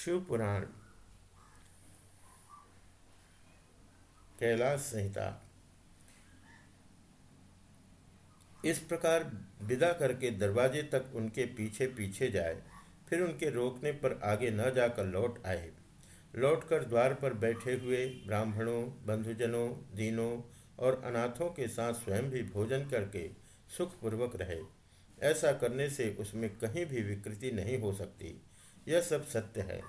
शिव पुराण कैलाश संहिता। इस प्रकार विदा करके दरवाजे तक उनके पीछे पीछे जाए, फिर उनके रोकने पर आगे न जाकर लौट आए। लौटकर द्वार पर बैठे हुए ब्राह्मणों, बंधुजनों, दीनों और अनाथों के साथ स्वयं भी भोजन करके सुखपूर्वक रहे। ऐसा करने से उसमें कहीं भी विकृति नहीं हो सकती। यह सब सत्य है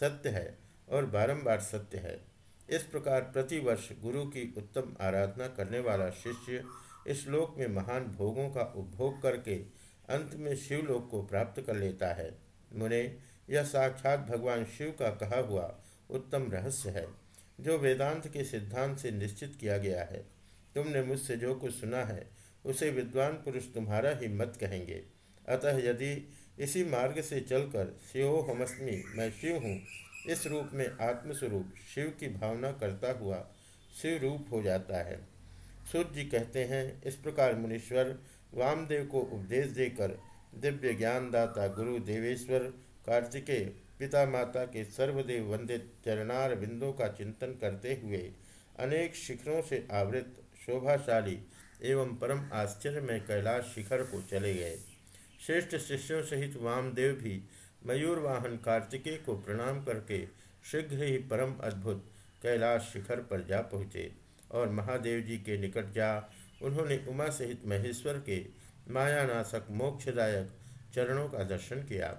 सत्य है और बारंबार सत्य है। इस प्रकार प्रतिवर्ष गुरु की उत्तम आराधना करने वाला शिष्य इस लोक में महान भोगों का उपभोग करके अंत में शिवलोक को प्राप्त कर लेता है। मुने, यह साक्षात भगवान शिव का कहा हुआ उत्तम रहस्य है, जो वेदांत के सिद्धांत से निश्चित किया गया है। तुमने मुझसे जो कुछ सुना है, उसे विद्वान पुरुष तुम्हारा ही मत कहेंगे। अतः यदि इसी मार्ग से चलकर शिवो हमस्मी मैं शिव हूँ। इस रूप में आत्मस्वरूप शिव की भावना करता हुआ शिव रूप हो जाता है। सूर्य जी कहते हैं, इस प्रकार मुनीश्वर वामदेव को उपदेश देकर दिव्य ज्ञानदाता गुरु देवेश्वर कार्तिकेय पिता माता के सर्वदेव वंदित चरणार बिंदों का चिंतन करते हुए अनेक शिखरों से आवृत शोभाशाली एवं परम आश्चर्य में कैलाश शिखर को चले गए। श्रेष्ठ शिष्यों सहित वामदेव भी मयूर वाहन कार्तिकेय को प्रणाम करके शीघ्र ही परम अद्भुत कैलाश शिखर पर जा पहुँचे और महादेव जी के निकट जा उन्होंने उमा सहित महेश्वर के मायानाशक मोक्षदायक चरणों का दर्शन किया।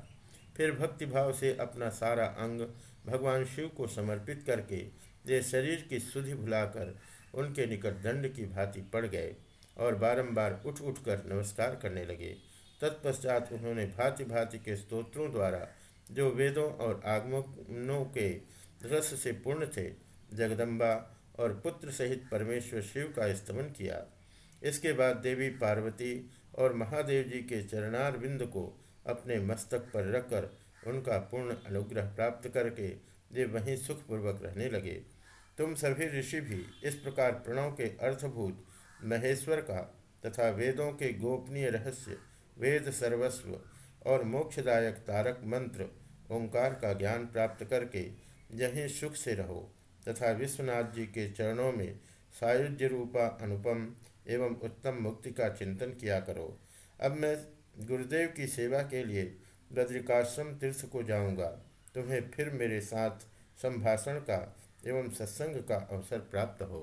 फिर भक्तिभाव से अपना सारा अंग भगवान शिव को समर्पित करके वे शरीर की सुधि भुलाकर उनके निकट दंड की भांति पड़ गए और बारंबार उठ उठकर नमस्कार करने लगे। तत्पश्चात उन्होंने भांति भांति के स्तोत्रों द्वारा, जो वेदों और आगमनों के रस से पूर्ण थे, जगदम्बा और पुत्र सहित परमेश्वर शिव का स्तमन किया। इसके बाद देवी पार्वती और महादेव जी के चरणार बिंद को अपने मस्तक पर रखकर उनका पूर्ण अनुग्रह प्राप्त करके वे वहीं सुखपूर्वक रहने लगे। तुम सभी ऋषि भी इस प्रकार प्रणव के अर्थभूत महेश्वर का तथा वेदों के गोपनीय रहस्य वेद सर्वस्व और मोक्षदायक तारक मंत्र ओंकार का ज्ञान प्राप्त करके यहीं सुख से रहो, तथा विश्वनाथ जी के चरणों में सायुज्य रूपा अनुपम एवं उत्तम मुक्ति का चिंतन किया करो। अब मैं गुरुदेव की सेवा के लिए बद्रिकाश्रम तीर्थ को जाऊँगा। तुम्हें फिर मेरे साथ संभाषण का एवं सत्संग का अवसर प्राप्त हो।